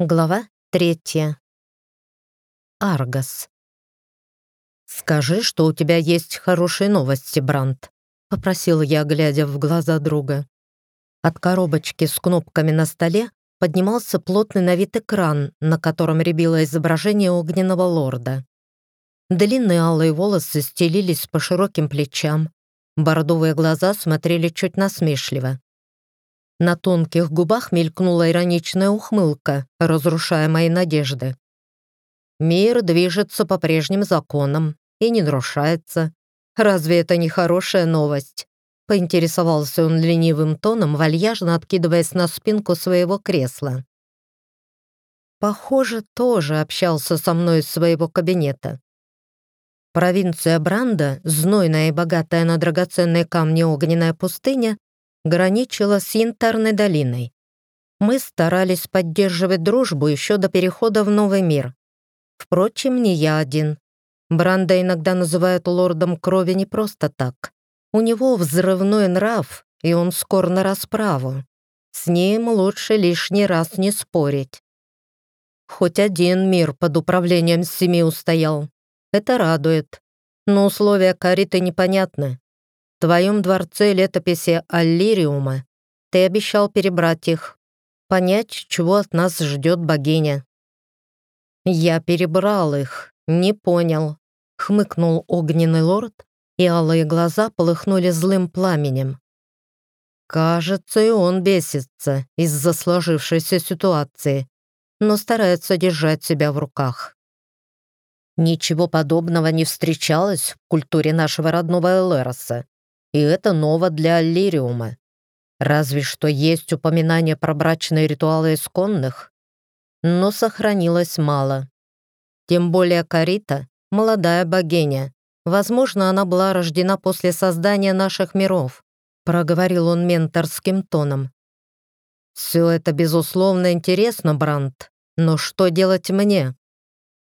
Глава третья. Аргас. «Скажи, что у тебя есть хорошие новости, Брант», — попросил я, глядя в глаза друга. От коробочки с кнопками на столе поднимался плотный на вид экран, на котором рябило изображение огненного лорда. Длинные алые волосы стелились по широким плечам, бордовые глаза смотрели чуть насмешливо. На тонких губах мелькнула ироничная ухмылка, разрушая мои надежды. Мир движется по прежним законам и не нарушается. Разве это не хорошая новость? Поинтересовался он ленивым тоном, вальяжно откидываясь на спинку своего кресла. Похоже, тоже общался со мной из своего кабинета. Провинция Бранда, знойная и богатая на драгоценные камни огненная пустыня, граничила с Янтарной долиной. Мы старались поддерживать дружбу еще до перехода в новый мир. Впрочем, не я один. Бранда иногда называют лордом крови не просто так. У него взрывной нрав, и он скор на расправу. С ним лучше лишний раз не спорить. Хоть один мир под управлением семи устоял. Это радует. Но условия Кариты непонятны твоем дворце летописи Аллириума ты обещал перебрать их, понять, чего от нас ждет богиня». «Я перебрал их, не понял», — хмыкнул огненный лорд, и алые глаза полыхнули злым пламенем. Кажется, и он бесится из-за сложившейся ситуации, но старается держать себя в руках. Ничего подобного не встречалось в культуре нашего родного Элероса и это ново для Аллириума. Разве что есть упоминание про брачные ритуалы исконных, но сохранилось мало. Тем более Карита — молодая богиня. Возможно, она была рождена после создания наших миров, проговорил он менторским тоном. «Все это, безусловно, интересно, Брант, но что делать мне?»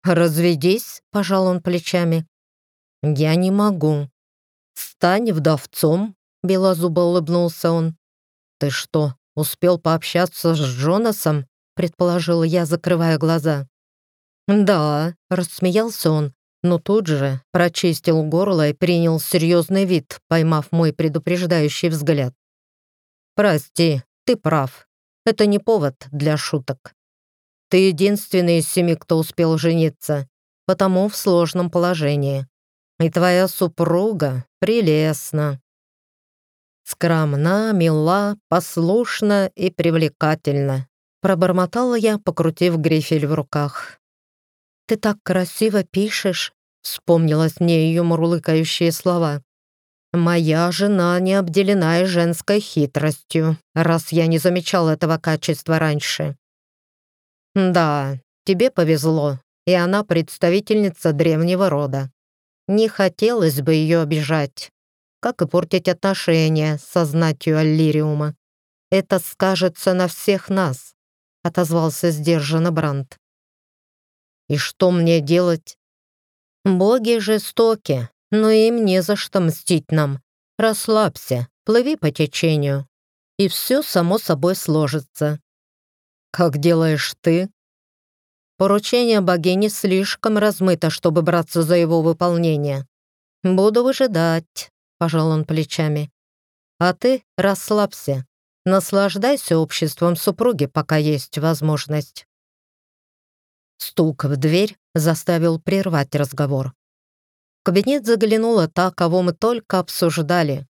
«Разведись», — пожал он плечами. «Я не могу. «Стань вдовцом», — белозубо улыбнулся он. «Ты что, успел пообщаться с Джонасом?» — предположил я, закрывая глаза. «Да», — рассмеялся он, но тут же прочистил горло и принял серьезный вид, поймав мой предупреждающий взгляд. «Прости, ты прав. Это не повод для шуток. Ты единственный из семи, кто успел жениться, потому в сложном положении. И твоя супруга прелестна. Скромна, мила, послушна и привлекательна. Пробормотала я, покрутив грифель в руках. «Ты так красиво пишешь», — вспомнилась мне ее мурлыкающие слова. «Моя жена не обделена женской хитростью, раз я не замечал этого качества раньше». «Да, тебе повезло, и она представительница древнего рода. Не хотелось бы ее обижать, как и портить отношения со знатью Аллириума. Это скажется на всех нас, отозвался сдержанно Бранд. И что мне делать? Боги жестоки, но им не за что мстить нам. Расслабься, плыви по течению, и все само собой сложится. Как делаешь ты? Поручение богини слишком размыто, чтобы браться за его выполнение. Буду выжидать, пожал он плечами. А ты расслабься. Наслаждайся обществом супруги, пока есть возможность. Стук в дверь заставил прервать разговор. В кабинет заглянула та, кого мы только обсуждали.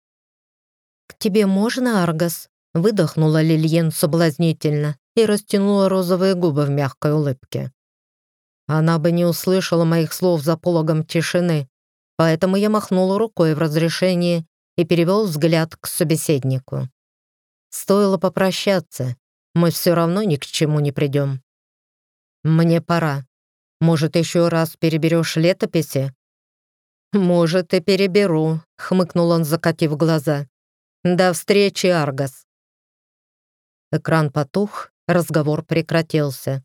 «К тебе можно, Аргас?» — выдохнула Лильен соблазнительно и растянула розовые губы в мягкой улыбке. Она бы не услышала моих слов за пологом тишины, поэтому я махнул рукой в разрешении и перевел взгляд к собеседнику. Стоило попрощаться, мы все равно ни к чему не придем. Мне пора. Может, еще раз переберешь летописи? Может, и переберу, хмыкнул он, закатив глаза. До встречи, Аргас. Экран потух, разговор прекратился.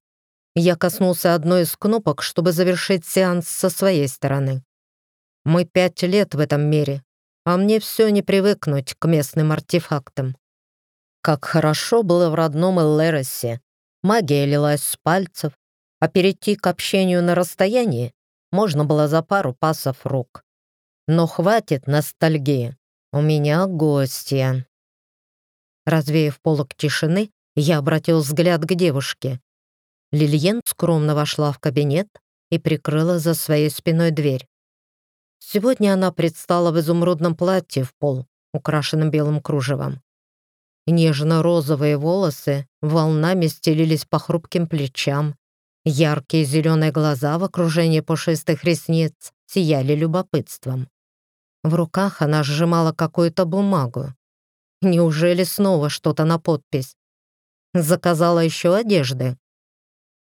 Я коснулся одной из кнопок, чтобы завершить сеанс со своей стороны. Мы пять лет в этом мире, а мне все не привыкнуть к местным артефактам. Как хорошо было в родном Эллеросе. Магия лилась с пальцев, а перейти к общению на расстоянии можно было за пару пасов рук. Но хватит ностальгии. У меня гостья. Развеяв полок тишины, я обратил взгляд к девушке. Лильен скромно вошла в кабинет и прикрыла за своей спиной дверь. Сегодня она предстала в изумрудном платье в пол, украшенном белым кружевом. Нежно-розовые волосы волнами стелились по хрупким плечам. Яркие зеленые глаза в окружении пушистых ресниц сияли любопытством. В руках она сжимала какую-то бумагу. Неужели снова что-то на подпись? Заказала еще одежды.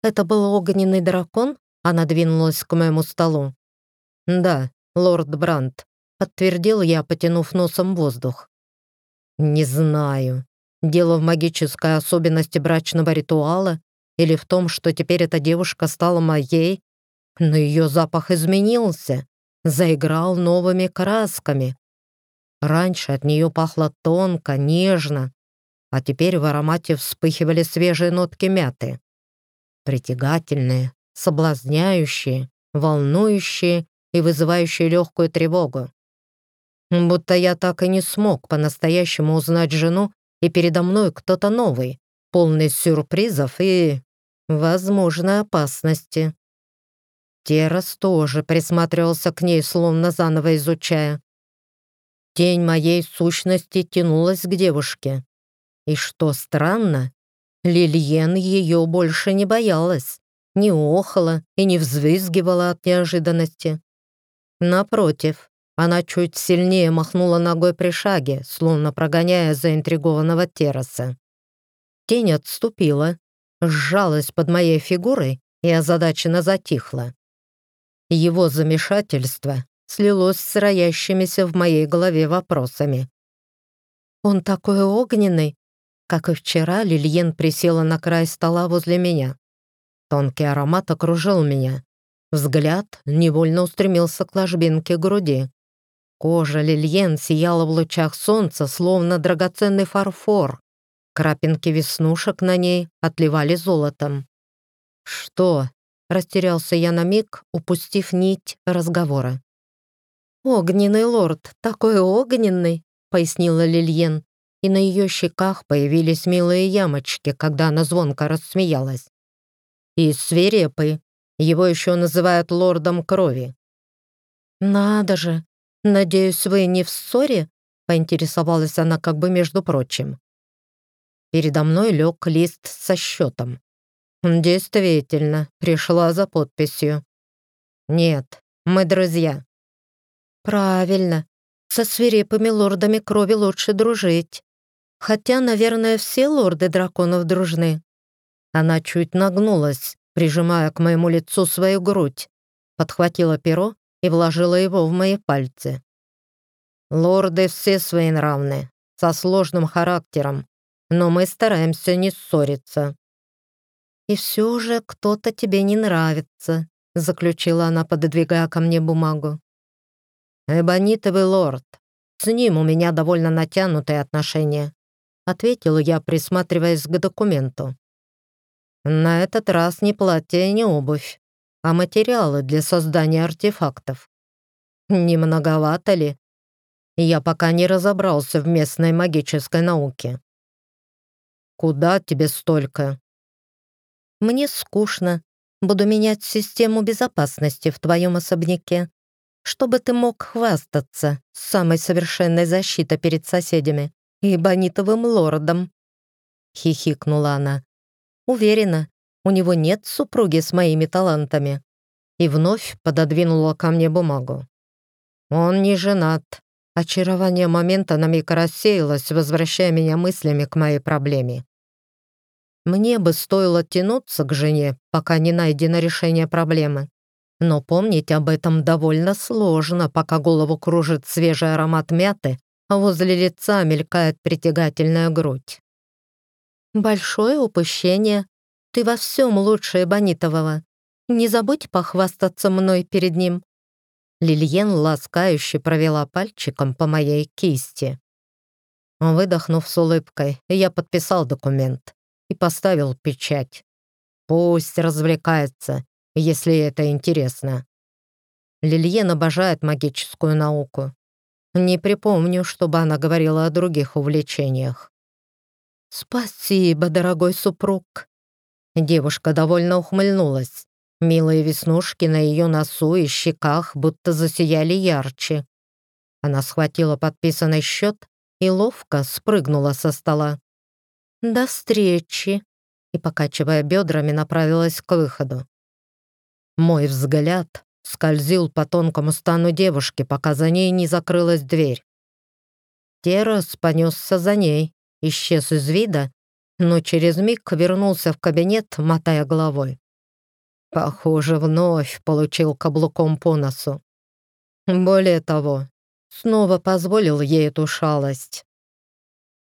Это был огненный дракон? Она двинулась к моему столу. Да, лорд Брандт, подтвердил я, потянув носом воздух. Не знаю, дело в магической особенности брачного ритуала или в том, что теперь эта девушка стала моей, но ее запах изменился заиграл новыми красками. Раньше от нее пахло тонко, нежно, а теперь в аромате вспыхивали свежие нотки мяты. Притягательные, соблазняющие, волнующие и вызывающие легкую тревогу. Будто я так и не смог по-настоящему узнать жену, и передо мной кто-то новый, полный сюрпризов и возможной опасности. Террас тоже присматривался к ней, словно заново изучая. Тень моей сущности тянулась к девушке. И что странно, Лильен ее больше не боялась, не охала и не взвизгивала от неожиданности. Напротив, она чуть сильнее махнула ногой при шаге, словно прогоняя заинтригованного терраса. Тень отступила, сжалась под моей фигурой и озадаченно затихла. Его замешательство слилось с роящимися в моей голове вопросами. «Он такой огненный!» Как и вчера, Лильен присела на край стола возле меня. Тонкий аромат окружил меня. Взгляд невольно устремился к ложбинке груди. Кожа Лильен сияла в лучах солнца, словно драгоценный фарфор. Крапинки веснушек на ней отливали золотом. «Что, Растерялся я на миг, упустив нить разговора. «Огненный лорд, такой огненный!» — пояснила Лильен, и на ее щеках появились милые ямочки, когда она звонко рассмеялась. «И свирепый, его еще называют лордом крови». «Надо же! Надеюсь, вы не в ссоре?» — поинтересовалась она как бы между прочим. Передо мной лег лист со счетом. «Действительно, пришла за подписью». «Нет, мы друзья». «Правильно. Со свирепыми лордами крови лучше дружить. Хотя, наверное, все лорды драконов дружны». Она чуть нагнулась, прижимая к моему лицу свою грудь, подхватила перо и вложила его в мои пальцы. «Лорды все своенравны, со сложным характером, но мы стараемся не ссориться. «И все же кто-то тебе не нравится», — заключила она, пододвигая ко мне бумагу. «Эбонитовый лорд. С ним у меня довольно натянутые отношения», — ответила я, присматриваясь к документу. «На этот раз не платье и не обувь, а материалы для создания артефактов. Не многовато ли? Я пока не разобрался в местной магической науке». «Куда тебе столько?» Мне скучно. Буду менять систему безопасности в твоем особняке, чтобы ты мог хвастаться самой совершенной защитой перед соседями и бонитовым лордом. Хихикнула она. Уверена, у него нет супруги с моими талантами. И вновь пододвинула ко мне бумагу. Он не женат. Очарование момента на миг рассеялось, возвращая меня мыслями к моей проблеме. Мне бы стоило тянуться к жене, пока не найдено решение проблемы. Но помнить об этом довольно сложно, пока голову кружит свежий аромат мяты, а возле лица мелькает притягательная грудь. «Большое упущение. Ты во всем лучше Бонитового. Не забудь похвастаться мной перед ним». Лильен ласкающе провела пальчиком по моей кисти. Выдохнув с улыбкой, я подписал документ и поставил печать. Пусть развлекается, если это интересно. Лильен обожает магическую науку. Не припомню, чтобы она говорила о других увлечениях. «Спасибо, дорогой супруг!» Девушка довольно ухмыльнулась. Милые веснушки на ее носу и щеках будто засияли ярче. Она схватила подписанный счет и ловко спрыгнула со стола. «До встречи!» и, покачивая бедрами, направилась к выходу. Мой взгляд скользил по тонкому стану девушки, пока за ней не закрылась дверь. Террас понесся за ней, исчез из вида, но через миг вернулся в кабинет, мотая головой. Похоже, вновь получил каблуком по носу. Более того, снова позволил ей эту шалость.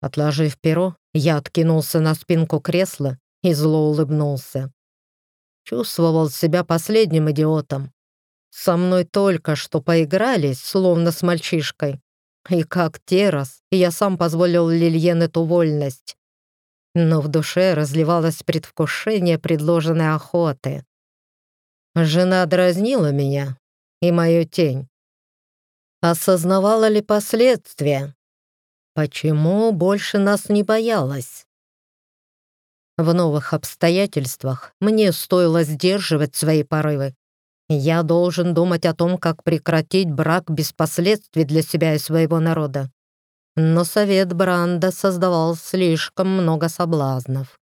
Отложив перо, я откинулся на спинку кресла и зло улыбнулся. Чувствовал себя последним идиотом. Со мной только что поигрались, словно с мальчишкой. И как террас, я сам позволил Лильен эту вольность. Но в душе разливалось предвкушение предложенной охоты. Жена дразнила меня и мою тень. Осознавала ли последствия? Почему больше нас не боялась? В новых обстоятельствах мне стоило сдерживать свои порывы. Я должен думать о том, как прекратить брак без последствий для себя и своего народа. Но совет Бранда создавал слишком много соблазнов.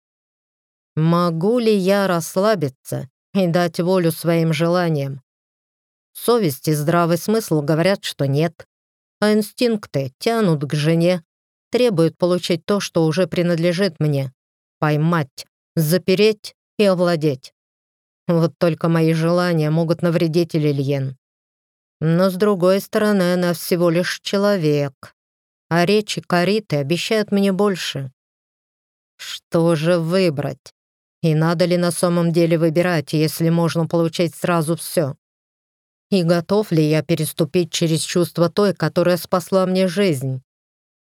Могу ли я расслабиться и дать волю своим желаниям? Совесть и здравый смысл говорят, что нет, а инстинкты тянут к жене, требуют получить то, что уже принадлежит мне поймать, запереть и овладеть. Вот только мои желания могут навредить Лильен. Но с другой стороны, она всего лишь человек, а речи Кариты обещают мне больше. Что же выбрать? И надо ли на самом деле выбирать, если можно получить сразу все? И готов ли я переступить через чувство той, которая спасла мне жизнь?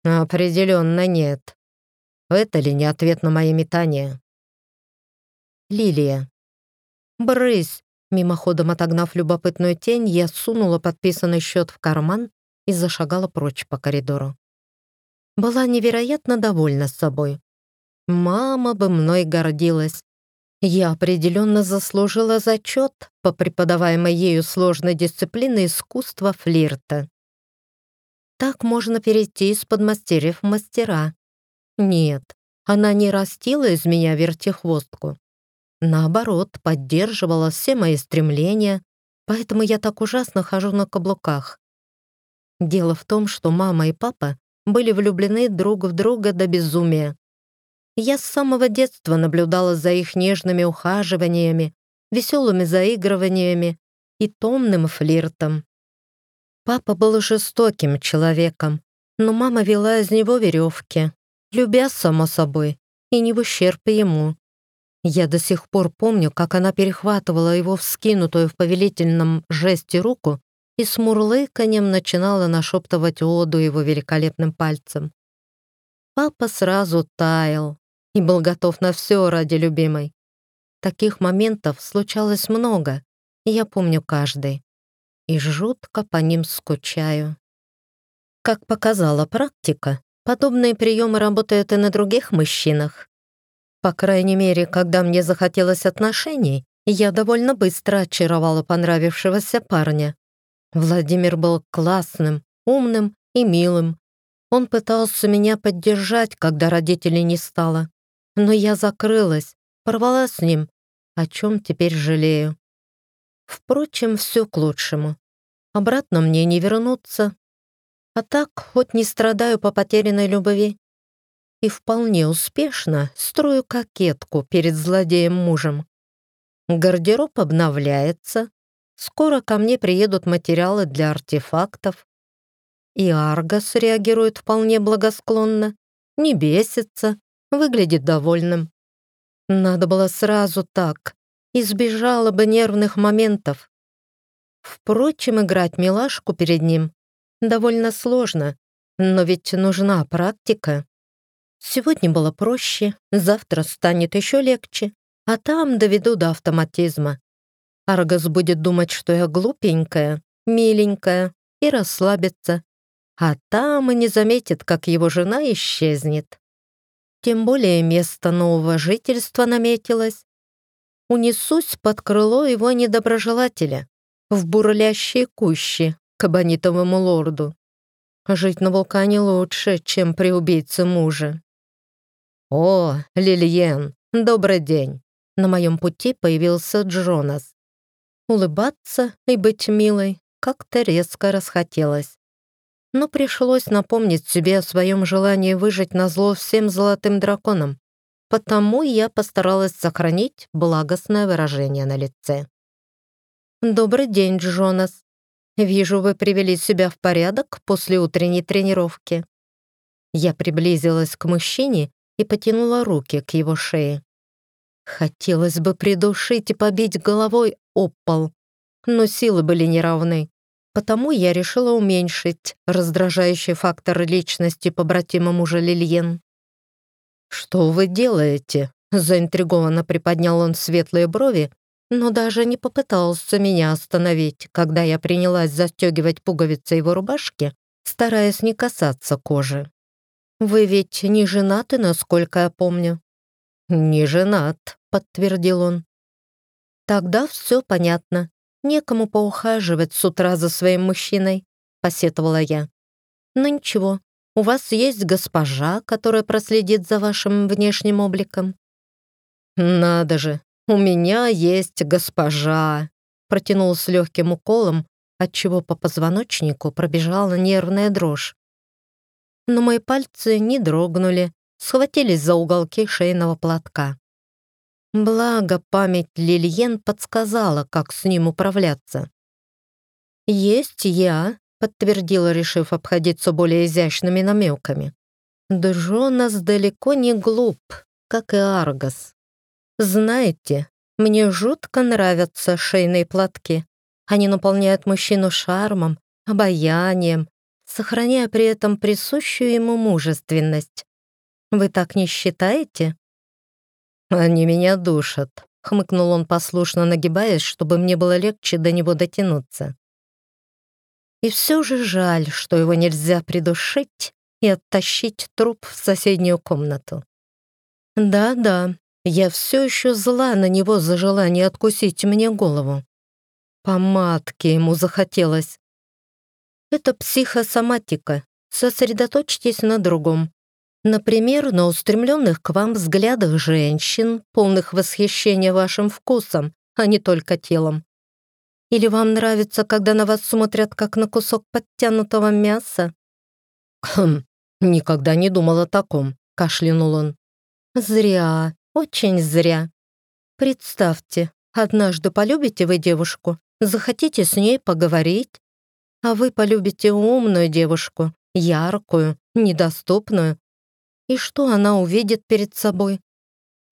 Определенно нет. Это ли не ответ на мои метания? Лилия. Брысь! Мимоходом отогнав любопытную тень, я сунула подписанный счет в карман и зашагала прочь по коридору. Была невероятно довольна собой. Мама бы мной гордилась. Я определенно заслужила зачет по преподаваемой ею сложной дисциплине искусства флирта. Так можно перейти из подмастерьев в мастера. Нет, она не растила из меня вертихвостку. Наоборот, поддерживала все мои стремления, поэтому я так ужасно хожу на каблуках. Дело в том, что мама и папа были влюблены друг в друга до безумия. Я с самого детства наблюдала за их нежными ухаживаниями, веселыми заигрываниями и томным флиртом. Папа был жестоким человеком, но мама вела из него веревки любя, само собой, и не в ущерб ему. Я до сих пор помню, как она перехватывала его вскинутую в повелительном жесте руку и с мурлыканьем начинала нашептывать оду его великолепным пальцем. Папа сразу таял и был готов на все ради любимой. Таких моментов случалось много, и я помню каждый. И жутко по ним скучаю. Как показала практика, Подобные приемы работают и на других мужчинах. По крайней мере, когда мне захотелось отношений, я довольно быстро очаровала понравившегося парня. Владимир был классным, умным и милым. Он пытался меня поддержать, когда родителей не стало. Но я закрылась, порвала с ним, о чем теперь жалею. Впрочем, все к лучшему. Обратно мне не вернуться, а так хоть не страдаю по потерянной любви. И вполне успешно строю кокетку перед злодеем-мужем. Гардероб обновляется. Скоро ко мне приедут материалы для артефактов. И Аргас реагирует вполне благосклонно, не бесится, выглядит довольным. Надо было сразу так, избежала бы нервных моментов. Впрочем, играть милашку перед ним довольно сложно, но ведь нужна практика. Сегодня было проще, завтра станет еще легче, а там доведу до автоматизма. Аргас будет думать, что я глупенькая, миленькая и расслабится, а там и не заметит, как его жена исчезнет. Тем более место нового жительства наметилось. Унесусь под крыло его недоброжелателя, в бурлящие кущи, к абонитовому лорду. Жить на вулкане лучше, чем при убийце мужа. «О, Лильен, добрый день!» На моем пути появился Джонас. Улыбаться и быть милой как-то резко расхотелось. Но пришлось напомнить себе о своем желании выжить на зло всем золотым драконам, потому я постаралась сохранить благостное выражение на лице. «Добрый день, Джонас. Вижу, вы привели себя в порядок после утренней тренировки». Я приблизилась к мужчине и потянула руки к его шее. Хотелось бы придушить и побить головой об но силы были неравны. Потому я решила уменьшить раздражающий фактор личности побратима мужа Лильен. «Что вы делаете?» — заинтригованно приподнял он светлые брови, но даже не попытался меня остановить, когда я принялась застегивать пуговицы его рубашки, стараясь не касаться кожи. «Вы ведь не женаты, насколько я помню?» «Не женат», — подтвердил он. «Тогда все понятно. Некому поухаживать с утра за своим мужчиной», — посетовала я. «Но ничего, у вас есть госпожа, которая проследит за вашим внешним обликом». «Надо же, у меня есть госпожа», — протянул с легким уколом, отчего по позвоночнику пробежала нервная дрожь но мои пальцы не дрогнули, схватились за уголки шейного платка. Благо, память Лильен подсказала, как с ним управляться. «Есть я», — подтвердила, решив обходиться более изящными намеками. «Джонас далеко не глуп, как и Аргас. Знаете, мне жутко нравятся шейные платки. Они наполняют мужчину шармом, обаянием, сохраняя при этом присущую ему мужественность. Вы так не считаете? Они меня душат, хмыкнул он послушно, нагибаясь, чтобы мне было легче до него дотянуться. И все же жаль, что его нельзя придушить и оттащить труп в соседнюю комнату. Да-да, я все еще зла на него за желание откусить мне голову. Помадки ему захотелось, это психосоматика. Сосредоточьтесь на другом. Например, на устремленных к вам взглядах женщин, полных восхищения вашим вкусом, а не только телом. Или вам нравится, когда на вас смотрят, как на кусок подтянутого мяса? Хм, никогда не думал о таком, кашлянул он. Зря, очень зря. Представьте, однажды полюбите вы девушку, захотите с ней поговорить, а вы полюбите умную девушку, яркую, недоступную. И что она увидит перед собой?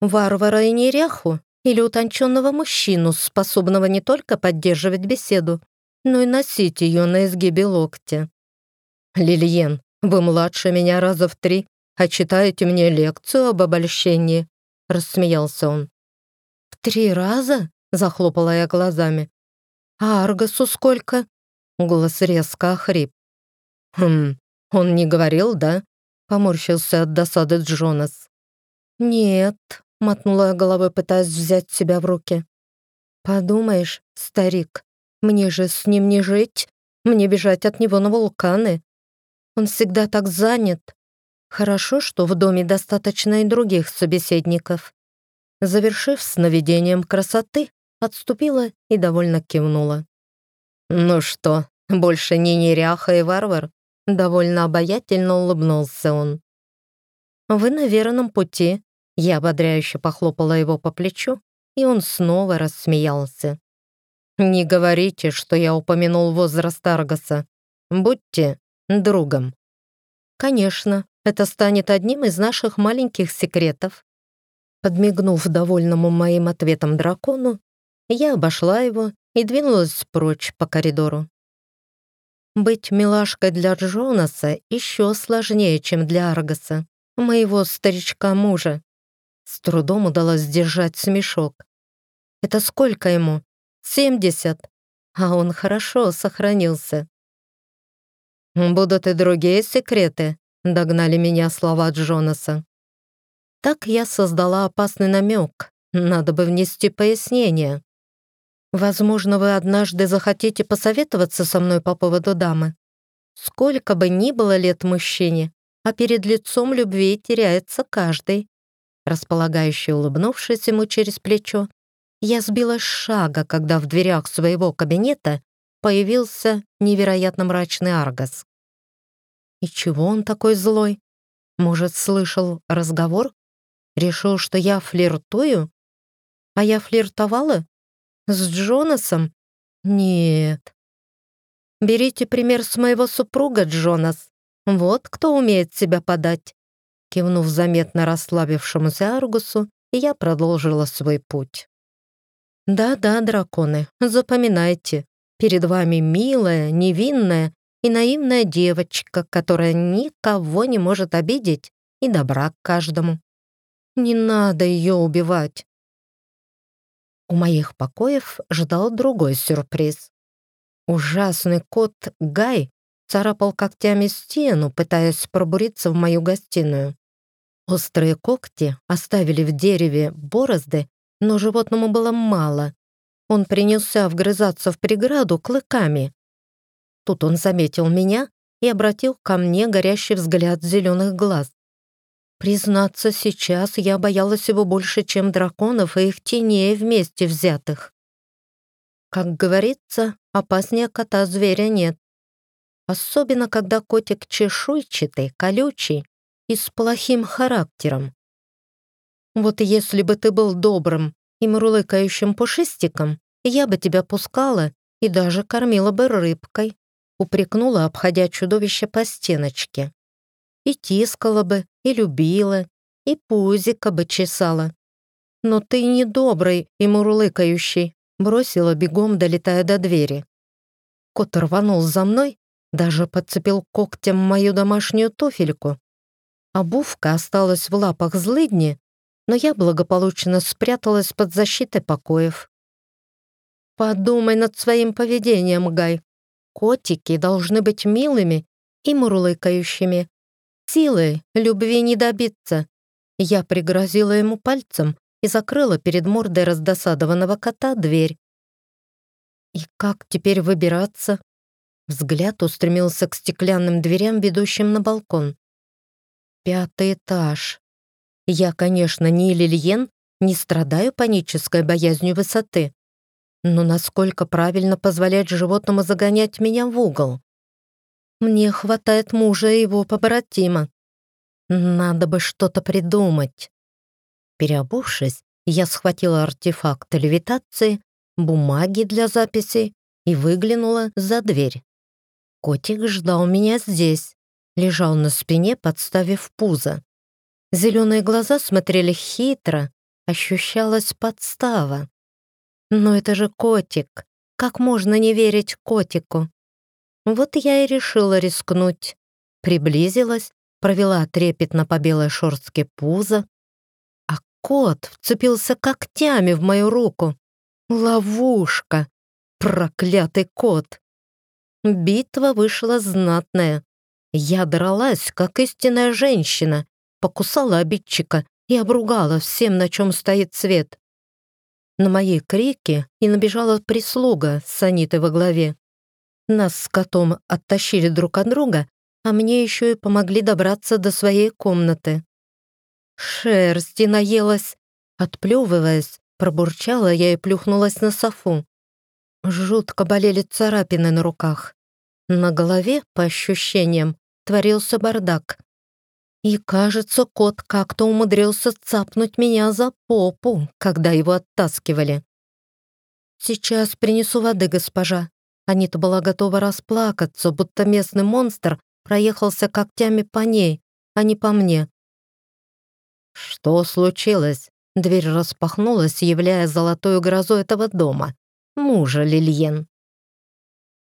Варвара и неряху или утонченного мужчину, способного не только поддерживать беседу, но и носить ее на изгибе локтя? «Лильен, вы младше меня раза в три, а читаете мне лекцию об обольщении», — рассмеялся он. «В три раза?» — захлопала я глазами. «А Аргасу сколько?» Голос резко охрип. «Хм, он не говорил, да?» Поморщился от досады Джонас. «Нет», — мотнула я головой, пытаясь взять себя в руки. «Подумаешь, старик, мне же с ним не жить, мне бежать от него на вулканы. Он всегда так занят. Хорошо, что в доме достаточно и других собеседников». Завершив сновидением красоты, отступила и довольно кивнула. «Ну что, больше не неряха и варвар?» Довольно обаятельно улыбнулся он. «Вы на верном пути», — я ободряюще похлопала его по плечу, и он снова рассмеялся. «Не говорите, что я упомянул возраст Аргаса. Будьте другом». «Конечно, это станет одним из наших маленьких секретов». Подмигнув довольному моим ответом дракону, я обошла его и двинулась прочь по коридору. Быть милашкой для Джонаса еще сложнее, чем для Аргаса. моего старичка-мужа. С трудом удалось сдержать смешок. Это сколько ему? Семьдесят. А он хорошо сохранился. «Будут и другие секреты», — догнали меня слова Джонаса. Так я создала опасный намек. Надо бы внести пояснение. Возможно, вы однажды захотите посоветоваться со мной по поводу дамы. Сколько бы ни было лет мужчине, а перед лицом любви теряется каждый. Располагающий, улыбнувшись ему через плечо, я сбила шага, когда в дверях своего кабинета появился невероятно мрачный Аргас. И чего он такой злой? Может, слышал разговор? Решил, что я флиртую? А я флиртовала? С Джонасом? Нет. Берите пример с моего супруга, Джонас. Вот кто умеет себя подать. Кивнув заметно расслабившемуся Аргусу, я продолжила свой путь. Да-да, драконы, запоминайте. Перед вами милая, невинная и наивная девочка, которая никого не может обидеть и добра к каждому. Не надо ее убивать. У моих покоев ждал другой сюрприз. Ужасный кот Гай царапал когтями стену, пытаясь пробуриться в мою гостиную. Острые когти оставили в дереве борозды, но животному было мало. Он принялся вгрызаться в преграду клыками. Тут он заметил меня и обратил ко мне горящий взгляд зеленых глаз. Признаться, сейчас я боялась его больше, чем драконов и их теней вместе взятых. Как говорится, опаснее кота зверя нет. Особенно, когда котик чешуйчатый, колючий и с плохим характером. Вот если бы ты был добрым и мурлыкающим пушистиком, я бы тебя пускала и даже кормила бы рыбкой, упрекнула, обходя чудовище по стеночке. И тискала бы, и любила, и пузика бы чесала. Но ты не добрый и мурлыкающий, бросила бегом, долетая до двери. Кот рванул за мной, даже подцепил когтем мою домашнюю туфельку. Обувка осталась в лапах злыдни, но я благополучно спряталась под защитой покоев. Подумай над своим поведением, Гай. Котики должны быть милыми и мурлыкающими, Силы любви не добиться. Я пригрозила ему пальцем и закрыла перед мордой раздосадованного кота дверь. И как теперь выбираться? Взгляд устремился к стеклянным дверям, ведущим на балкон. Пятый этаж. Я, конечно, не Лильен, не страдаю панической боязнью высоты. Но насколько правильно позволять животному загонять меня в угол? Мне хватает мужа и его побратима. Надо бы что-то придумать. Переобувшись, я схватила артефакт левитации, бумаги для записей и выглянула за дверь. Котик ждал меня здесь, лежал на спине, подставив пузо. Зеленые глаза смотрели хитро, ощущалась подстава. Но это же котик. Как можно не верить котику? Вот я и решила рискнуть. Приблизилась, провела трепетно по белой шорстке пузо, а кот вцепился когтями в мою руку. Ловушка! Проклятый кот! Битва вышла знатная. Я дралась, как истинная женщина, покусала обидчика и обругала всем, на чем стоит свет. На мои крики и набежала прислуга с Анитой во главе. Нас с котом оттащили друг от друга, а мне еще и помогли добраться до своей комнаты. Шерсти наелась. Отплевываясь, пробурчала я и плюхнулась на софу. Жутко болели царапины на руках. На голове, по ощущениям, творился бардак. И, кажется, кот как-то умудрился цапнуть меня за попу, когда его оттаскивали. «Сейчас принесу воды, госпожа», Анита была готова расплакаться, будто местный монстр проехался когтями по ней, а не по мне. «Что случилось?» Дверь распахнулась, являя золотую грозу этого дома. Мужа Лильен.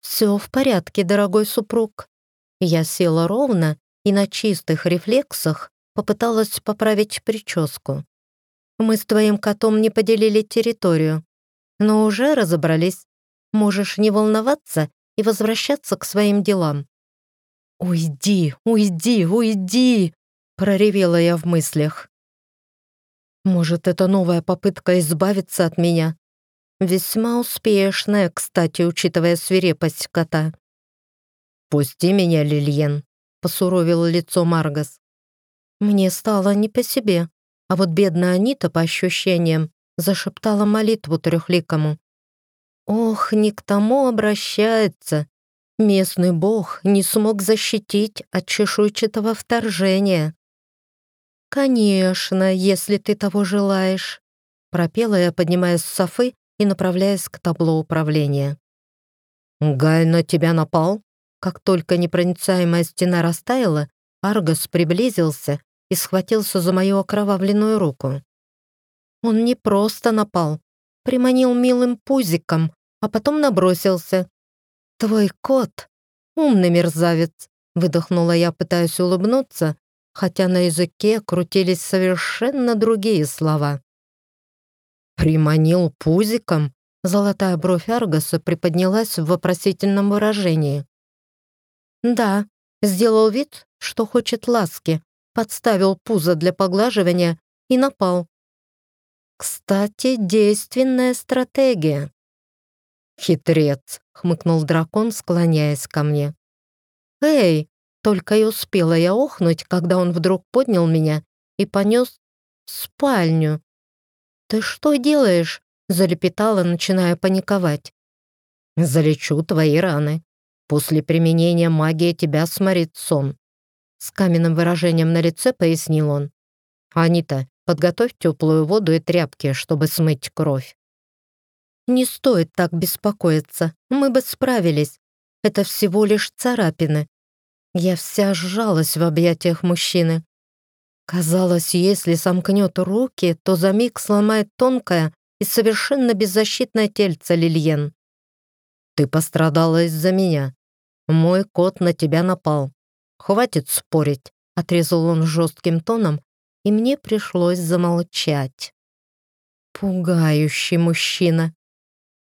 «Все в порядке, дорогой супруг». Я села ровно и на чистых рефлексах попыталась поправить прическу. «Мы с твоим котом не поделили территорию, но уже разобрались. Можешь не волноваться и возвращаться к своим делам». «Уйди, уйди, уйди!» — проревела я в мыслях. «Может, это новая попытка избавиться от меня?» Весьма успешная, кстати, учитывая свирепость кота. «Пусти меня, Лильен», — посуровил лицо Маргас. Мне стало не по себе, а вот бедная Анита, по ощущениям, зашептала молитву трехликому. «Ох, не к тому обращается. Местный бог не смог защитить от чешуйчатого вторжения». «Конечно, если ты того желаешь», — пропела я, поднимаясь с софы и направляясь к табло управления. «Гай на тебя напал?» Как только непроницаемая стена растаяла, Аргос приблизился и схватился за мою окровавленную руку. Он не просто напал, приманил милым пузиком, а потом набросился. «Твой кот — умный мерзавец», — выдохнула я, пытаясь улыбнуться, хотя на языке крутились совершенно другие слова. «Приманил пузиком?» Золотая бровь Аргаса приподнялась в вопросительном выражении. «Да, сделал вид, что хочет ласки, подставил пузо для поглаживания и напал. Кстати, действенная стратегия». «Хитрец», — хмыкнул дракон, склоняясь ко мне. «Эй!» — только и успела я охнуть, когда он вдруг поднял меня и понес в спальню. «Ты что делаешь?» — залепетала, начиная паниковать. «Залечу твои раны», После применения магии тебя сморит сон». С каменным выражением на лице пояснил он. «Анита, подготовь теплую воду и тряпки, чтобы смыть кровь». «Не стоит так беспокоиться, мы бы справились. Это всего лишь царапины». Я вся сжалась в объятиях мужчины. Казалось, если сомкнет руки, то за миг сломает тонкое и совершенно беззащитное тельце Лильен. «Ты пострадала из-за меня. Мой кот на тебя напал. Хватит спорить», — отрезал он жестким тоном, и мне пришлось замолчать. Пугающий мужчина.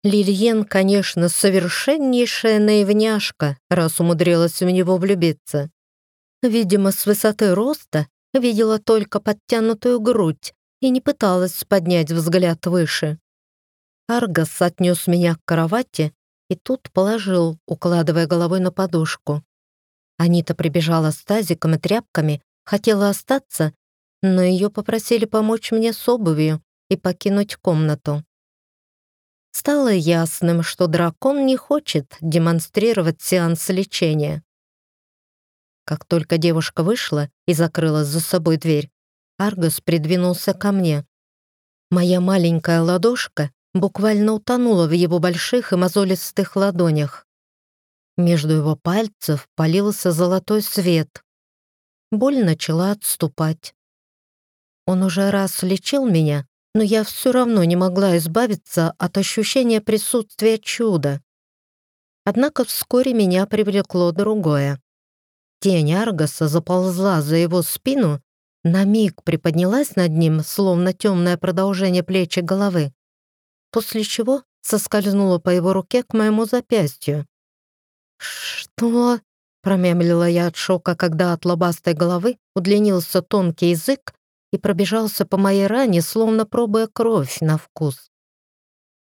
Лильен, конечно, совершеннейшая наивняшка, раз умудрилась в него влюбиться. Видимо, с высоты роста видела только подтянутую грудь и не пыталась поднять взгляд выше. Аргас отнес меня к кровати и тут положил, укладывая головой на подушку. Анита прибежала с тазиком и тряпками, хотела остаться, но ее попросили помочь мне с обувью и покинуть комнату. Стало ясным, что дракон не хочет демонстрировать сеанс лечения. Как только девушка вышла и закрыла за собой дверь, Аргос придвинулся ко мне. Моя маленькая ладошка буквально утонула в его больших и мозолистых ладонях. Между его пальцев полился золотой свет. Боль начала отступать. Он уже раз лечил меня, но я все равно не могла избавиться от ощущения присутствия чуда. Однако вскоре меня привлекло другое. Тень Аргаса заползла за его спину, на миг приподнялась над ним, словно темное продолжение плечи головы, после чего соскользнула по его руке к моему запястью. «Что?» — промямлила я от шока, когда от лобастой головы удлинился тонкий язык и пробежался по моей ране, словно пробуя кровь на вкус.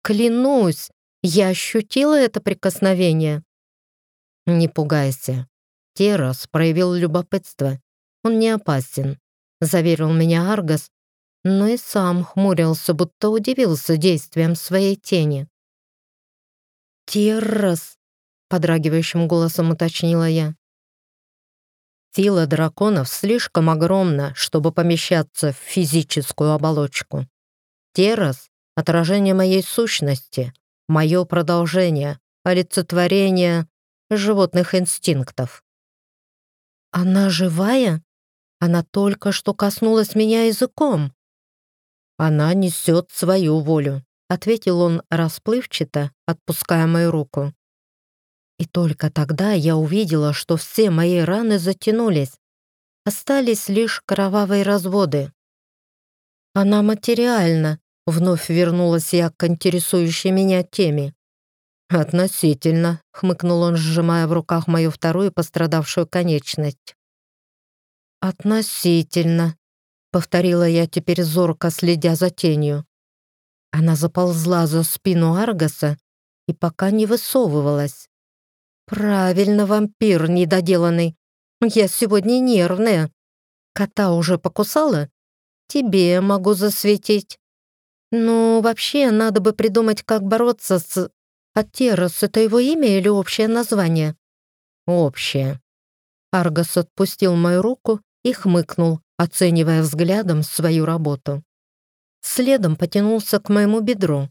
«Клянусь, я ощутила это прикосновение». «Не пугайся». Террас проявил любопытство. «Он не опасен», — заверил меня Аргас, но и сам хмурился, будто удивился действием своей тени. «Террас!» — подрагивающим голосом уточнила я. Сила драконов слишком огромна, чтобы помещаться в физическую оболочку. Террас — отражение моей сущности, мое продолжение, олицетворение животных инстинктов. «Она живая? Она только что коснулась меня языком. «Она несет свою волю», — ответил он расплывчато, отпуская мою руку. И только тогда я увидела, что все мои раны затянулись. остались лишь кровавые разводы. Она материальна, вновь вернулась я к интересующей меня теме. «Относительно», — хмыкнул он, сжимая в руках мою вторую пострадавшую конечность. «Относительно», — повторила я теперь зорко, следя за тенью. Она заползла за спину Аргаса и пока не высовывалась. «Правильно, вампир недоделанный. Я сегодня нервная. Кота уже покусала? Тебе могу засветить. Ну, вообще, надо бы придумать, как бороться с... Атерос — это его имя или общее название?» «Общее». Аргас отпустил мою руку и хмыкнул, оценивая взглядом свою работу. Следом потянулся к моему бедру.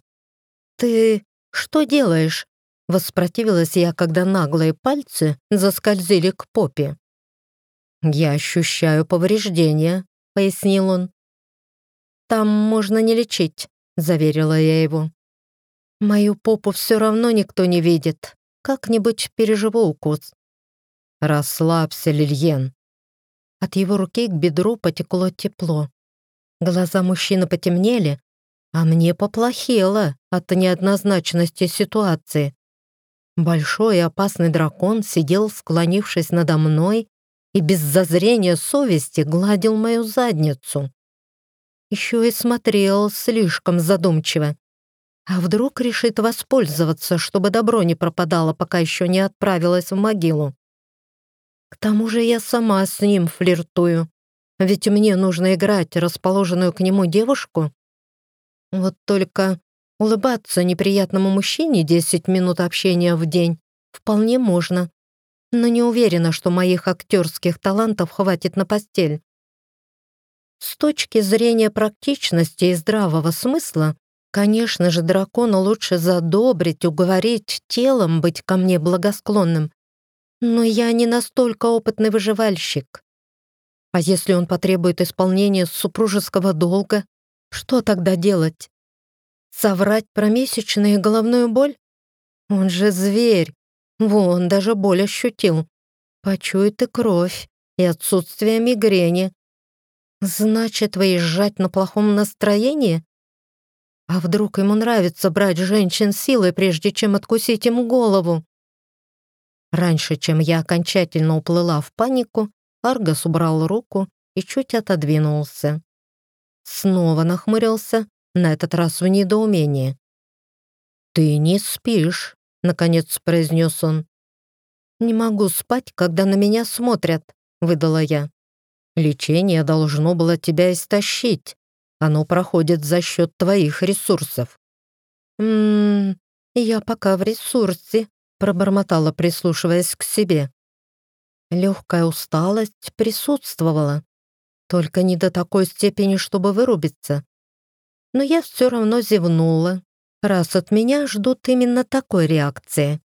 «Ты что делаешь?» Воспротивилась я, когда наглые пальцы заскользили к попе. «Я ощущаю повреждения», — пояснил он. «Там можно не лечить», — заверила я его. «Мою попу все равно никто не видит. Как-нибудь переживу укус». «Расслабься, Лильен». От его руки к бедру потекло тепло. Глаза мужчины потемнели, а мне поплохело от неоднозначности ситуации. Большой и опасный дракон сидел, склонившись надо мной, и без зазрения совести гладил мою задницу. Еще и смотрел слишком задумчиво. А вдруг решит воспользоваться, чтобы добро не пропадало, пока еще не отправилась в могилу? К тому же я сама с ним флиртую, ведь мне нужно играть расположенную к нему девушку. Вот только Улыбаться неприятному мужчине 10 минут общения в день вполне можно, но не уверена, что моих актерских талантов хватит на постель. С точки зрения практичности и здравого смысла, конечно же, дракона лучше задобрить, уговорить телом быть ко мне благосклонным. Но я не настолько опытный выживальщик. А если он потребует исполнения супружеского долга, что тогда делать? Соврать про месячные и головную боль? Он же зверь. Вон, даже боль ощутил. Почует и кровь, и отсутствие мигрени. Значит, выезжать на плохом настроении? А вдруг ему нравится брать женщин силой, прежде чем откусить им голову? Раньше, чем я окончательно уплыла в панику, Аргас убрал руку и чуть отодвинулся. Снова нахмурился, на этот раз в недоумении. «Ты не спишь», — наконец произнес он. «Не могу спать, когда на меня смотрят», — выдала я. «Лечение должно было тебя истощить. Оно проходит за счет твоих ресурсов». «Ммм, я пока в ресурсе», — пробормотала, прислушиваясь к себе. Легкая усталость присутствовала, только не до такой степени, чтобы вырубиться но я все равно зевнула, раз от меня ждут именно такой реакции.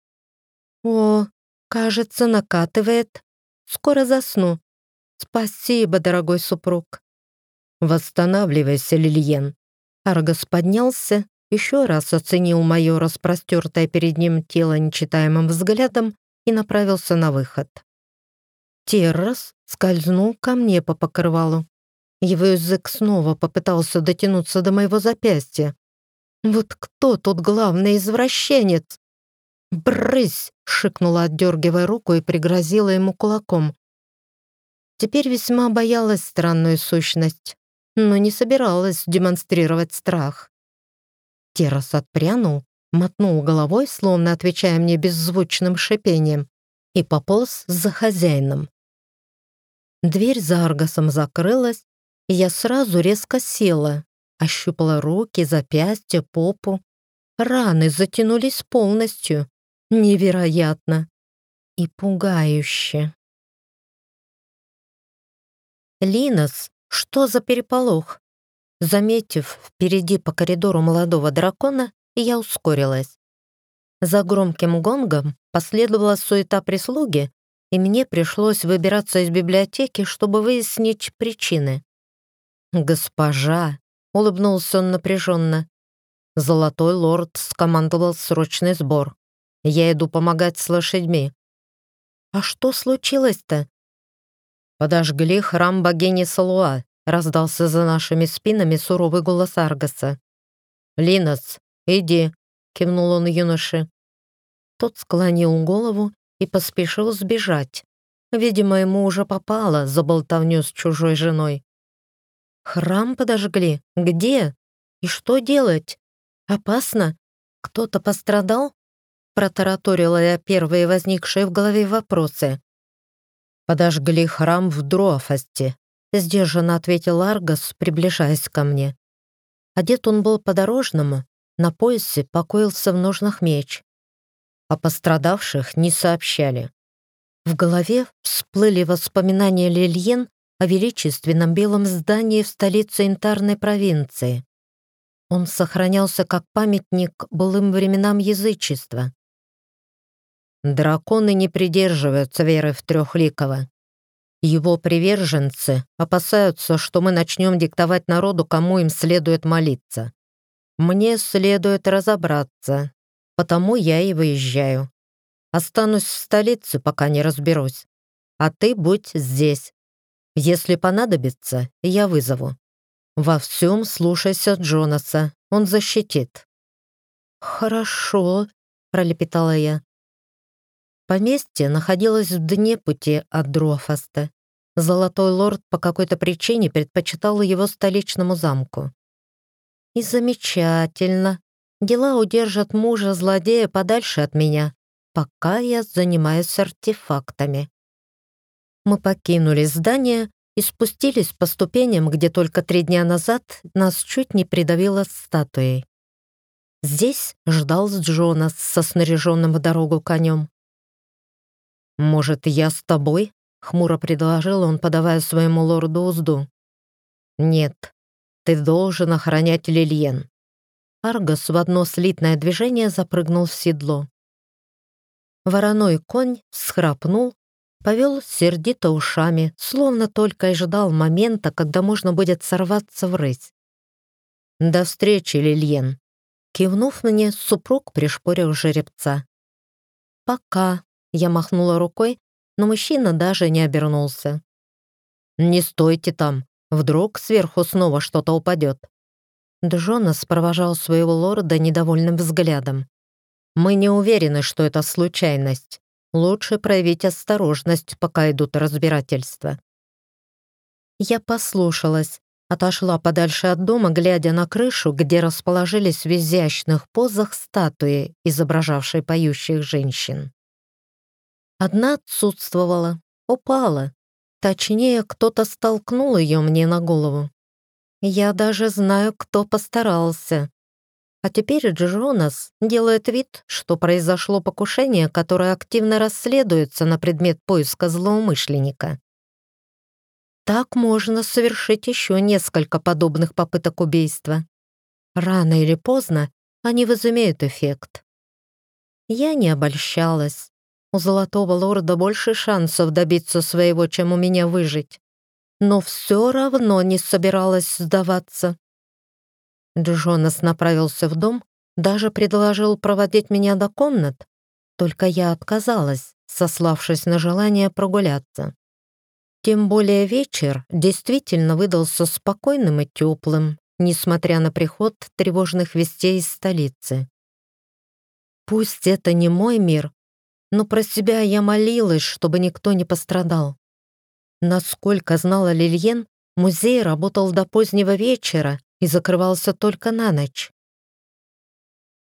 «О, кажется, накатывает. Скоро засну. Спасибо, дорогой супруг». «Восстанавливайся, Лильен». Аргос поднялся, еще раз оценил мое распростертое перед ним тело нечитаемым взглядом и направился на выход. Террас скользнул ко мне по покрывалу. Его язык снова попытался дотянуться до моего запястья. «Вот кто тут главный извращенец?» «Брысь!» — шикнула, отдергивая руку и пригрозила ему кулаком. Теперь весьма боялась странную сущность, но не собиралась демонстрировать страх. Террас отпрянул, мотнул головой, словно отвечая мне беззвучным шипением, и пополз за хозяином. Дверь за Аргасом закрылась, я сразу резко села, ощупала руки, запястья, попу. Раны затянулись полностью. Невероятно и пугающе. Линос, что за переполох? Заметив впереди по коридору молодого дракона, я ускорилась. За громким гонгом последовала суета прислуги, и мне пришлось выбираться из библиотеки, чтобы выяснить причины. «Госпожа!» — улыбнулся он напряженно. «Золотой лорд скомандовал срочный сбор. Я иду помогать с лошадьми». «А что случилось-то?» «Подожгли храм богини Салуа», — раздался за нашими спинами суровый голос Аргаса. «Линос, иди», — кивнул он юноше. Тот склонил голову и поспешил сбежать. Видимо, ему уже попало за болтовню с чужой женой. «Храм подожгли? Где? И что делать? Опасно? Кто-то пострадал?» Протараторила я первые возникшие в голове вопросы. «Подожгли храм в Дрофосте», — сдержанно ответил Аргос, приближаясь ко мне. Одет он был по-дорожному, на поясе покоился в ножнах меч. О пострадавших не сообщали. В голове всплыли воспоминания Лильен о величественном белом здании в столице Интарной провинции. Он сохранялся как памятник былым временам язычества. Драконы не придерживаются веры в Трехликого. Его приверженцы опасаются, что мы начнем диктовать народу, кому им следует молиться. Мне следует разобраться, потому я и выезжаю. Останусь в столице, пока не разберусь. А ты будь здесь. Если понадобится, я вызову. Во всем слушайся Джонаса, он защитит». «Хорошо», — пролепетала я. Поместье находилось в дне пути от Дрофаста. Золотой лорд по какой-то причине предпочитал его столичному замку. И замечательно. Дела удержат мужа-злодея подальше от меня, пока я занимаюсь артефактами. Мы покинули здание и спустились по ступеням, где только три дня назад нас чуть не придавило статуей. Здесь ждал Джонас со снаряженным в дорогу конем. «Может, я с тобой?» — хмуро предложил он, подавая своему лорду узду. «Нет, ты должен охранять Лильен». Аргос в одно слитное движение запрыгнул в седло. Вороной конь схрапнул, повел сердито ушами, словно только и ждал момента, когда можно будет сорваться в рысь. «До встречи, Лильен!» Кивнув мне, супруг пришпорил жеребца. «Пока», я махнула рукой, но мужчина даже не обернулся. «Не стойте там, вдруг сверху снова что-то упадет». Джонас провожал своего лорда недовольным взглядом. «Мы не уверены, что это случайность. Лучше проявить осторожность, пока идут разбирательства». Я послушалась, отошла подальше от дома, глядя на крышу, где расположились в изящных позах статуи, изображавшие поющих женщин. Одна отсутствовала, упала. Точнее, кто-то столкнул ее мне на голову. Я даже знаю, кто постарался. А теперь Джонас делает вид, что произошло покушение, которое активно расследуется на предмет поиска злоумышленника. Так можно совершить еще несколько подобных попыток убийства. Рано или поздно они возымеют эффект. Я не обольщалась. У Золотого Лорда больше шансов добиться своего, чем у меня выжить. Но все равно не собиралась сдаваться. Джонас направился в дом, даже предложил проводить меня до комнат, только я отказалась, сославшись на желание прогуляться. Тем более вечер действительно выдался спокойным и теплым, несмотря на приход тревожных вестей из столицы. Пусть это не мой мир, но про себя я молилась, чтобы никто не пострадал. Насколько знала Лильен, музей работал до позднего вечера и закрывался только на ночь.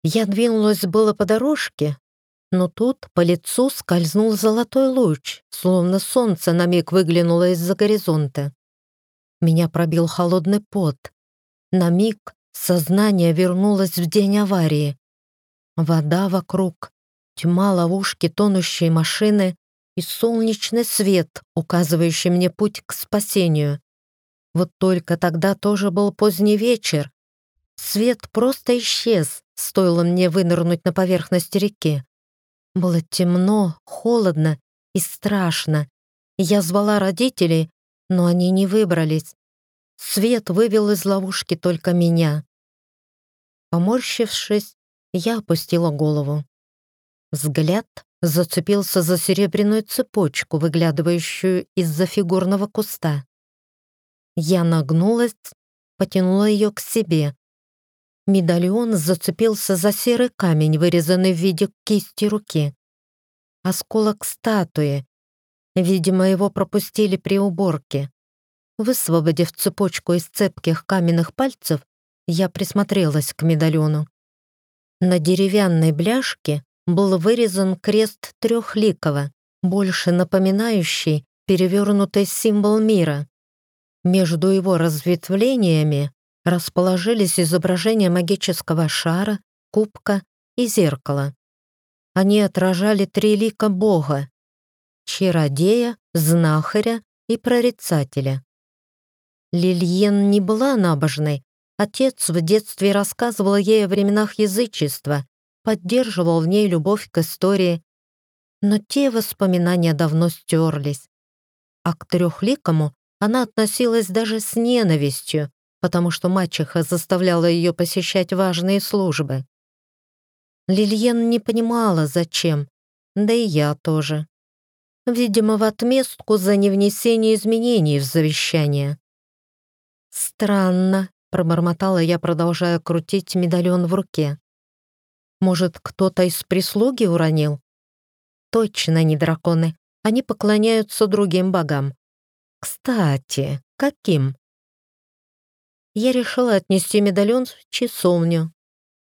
Я двинулась было по дорожке, но тут по лицу скользнул золотой луч, словно солнце на миг выглянуло из-за горизонта. Меня пробил холодный пот. На миг сознание вернулось в день аварии. Вода вокруг, тьма ловушки тонущей машины и солнечный свет, указывающий мне путь к спасению. Вот только тогда тоже был поздний вечер. Свет просто исчез, стоило мне вынырнуть на поверхность реки. Было темно, холодно и страшно. Я звала родителей, но они не выбрались. Свет вывел из ловушки только меня. Поморщившись, я опустила голову. Взгляд зацепился за серебряную цепочку, выглядывающую из-за фигурного куста. Я нагнулась, потянула ее к себе. Медальон зацепился за серый камень, вырезанный в виде кисти руки. Осколок статуи. Видимо, его пропустили при уборке. Высвободив цепочку из цепких каменных пальцев, я присмотрелась к медальону. На деревянной бляшке был вырезан крест трехликого, больше напоминающий перевернутый символ мира. Между его разветвлениями расположились изображения магического шара, кубка и зеркала. Они отражали три лика Бога — чародея, знахаря и прорицателя. Лильен не была набожной. Отец в детстве рассказывал ей о временах язычества, поддерживал в ней любовь к истории, но те воспоминания давно стерлись. А к трехликому она относилась даже с ненавистью, потому что мачеха заставляла ее посещать важные службы. Лильен не понимала, зачем, да и я тоже. Видимо, в отместку за невнесение изменений в завещание. «Странно», — пробормотала я, продолжая крутить медальон в руке. «Может, кто-то из прислуги уронил?» «Точно не драконы. Они поклоняются другим богам. Кстати, каким? Я решила отнести медальон в часовню,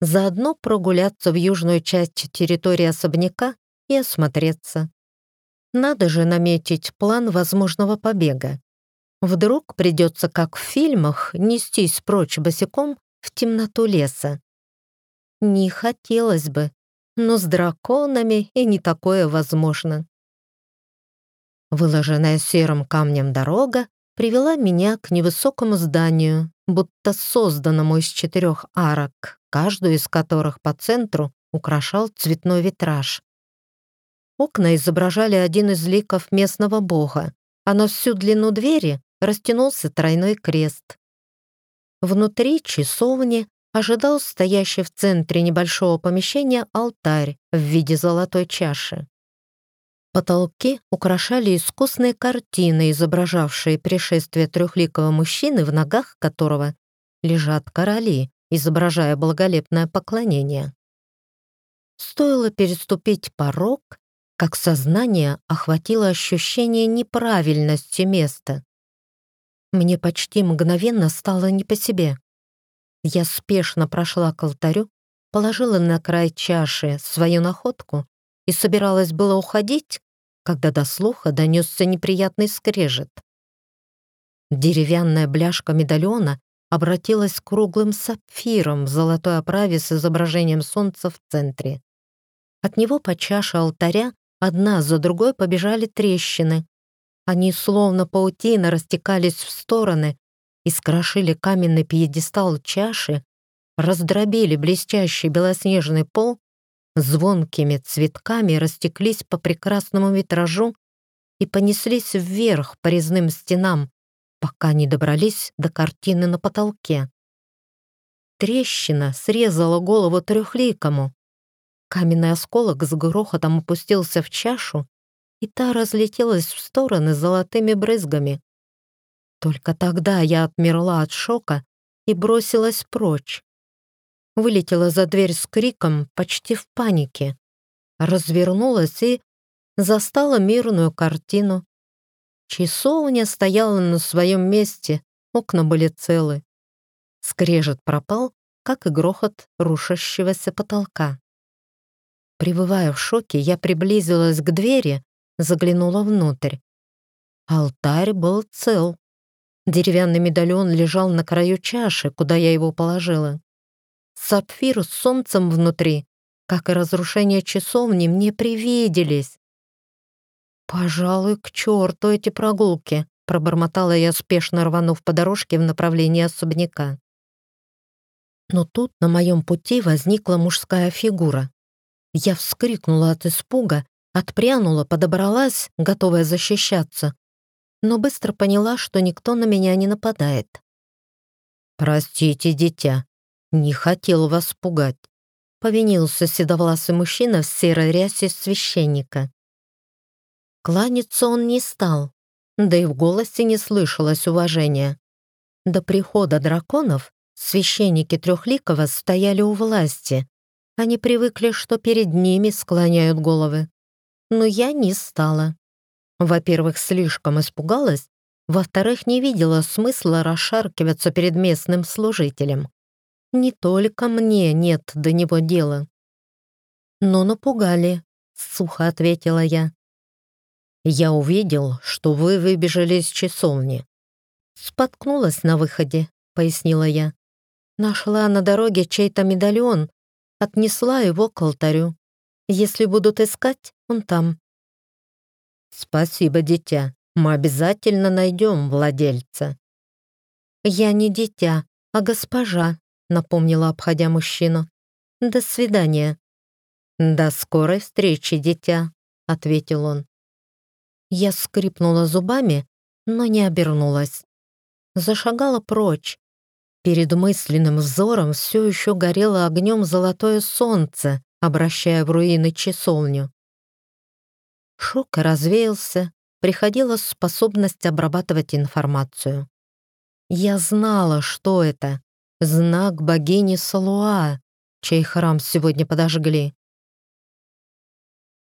заодно прогуляться в южную часть территории особняка и осмотреться. Надо же наметить план возможного побега. Вдруг придется, как в фильмах, нестись прочь босиком в темноту леса. Не хотелось бы, но с драконами и не такое возможно. Выложенная серым камнем дорога привела меня к невысокому зданию, будто созданному из четырех арок, каждую из которых по центру украшал цветной витраж. Окна изображали один из ликов местного бога, а на всю длину двери растянулся тройной крест. Внутри часовни ожидал стоящий в центре небольшого помещения алтарь в виде золотой чаши. Потолки украшали искусные картины, изображавшие пришествие трехликого мужчины, в ногах которого лежат короли, изображая благолепное поклонение. Стоило переступить порог, как сознание охватило ощущение неправильности места. Мне почти мгновенно стало не по себе. Я спешно прошла к алтарю, положила на край чаши свою находку и собиралась было уходить, когда до слуха донесся неприятный скрежет. Деревянная бляшка медальона обратилась круглым сапфиром в золотой оправе с изображением солнца в центре. От него по чаше алтаря одна за другой побежали трещины. Они словно паутина растекались в стороны и скрошили каменный пьедестал чаши, раздробили блестящий белоснежный пол звонкими цветками растеклись по прекрасному витражу и понеслись вверх по резным стенам, пока не добрались до картины на потолке. Трещина срезала голову трехликому. Каменный осколок с грохотом опустился в чашу, и та разлетелась в стороны золотыми брызгами. Только тогда я отмерла от шока и бросилась прочь вылетела за дверь с криком, почти в панике. Развернулась и застала мирную картину. Часовня стояла на своем месте, окна были целы. Скрежет пропал, как и грохот рушащегося потолка. Прибывая в шоке, я приблизилась к двери, заглянула внутрь. Алтарь был цел. Деревянный медальон лежал на краю чаши, куда я его положила. Сапфир с солнцем внутри, как и разрушение часовни, мне привиделись. «Пожалуй, к черту эти прогулки», — пробормотала я, спешно рванув по дорожке в направлении особняка. Но тут на моем пути возникла мужская фигура. Я вскрикнула от испуга, отпрянула, подобралась, готовая защищаться, но быстро поняла, что никто на меня не нападает. «Простите, дитя», не хотел вас пугать. повинился седовласый мужчина в серой рясе священника. Кланяться он не стал, да и в голосе не слышалось уважения. До прихода драконов священники Трехликова стояли у власти. Они привыкли, что перед ними склоняют головы. Но я не стала. Во-первых, слишком испугалась, во-вторых, не видела смысла расшаркиваться перед местным служителем. Не только мне нет до него дела. «Но напугали», — сухо ответила я. «Я увидел, что вы выбежали из часовни». «Споткнулась на выходе», — пояснила я. «Нашла на дороге чей-то медальон, отнесла его к алтарю. Если будут искать, он там». «Спасибо, дитя. Мы обязательно найдем владельца». «Я не дитя, а госпожа», — напомнила, обходя мужчину. «До свидания». «До скорой встречи, дитя», — ответил он. Я скрипнула зубами, но не обернулась. Зашагала прочь. Перед мысленным взором все еще горело огнем золотое солнце, обращая в руины часовню. Шок развеялся, приходила способность обрабатывать информацию. Я знала, что это. Знак богини Салуа, чей храм сегодня подожгли.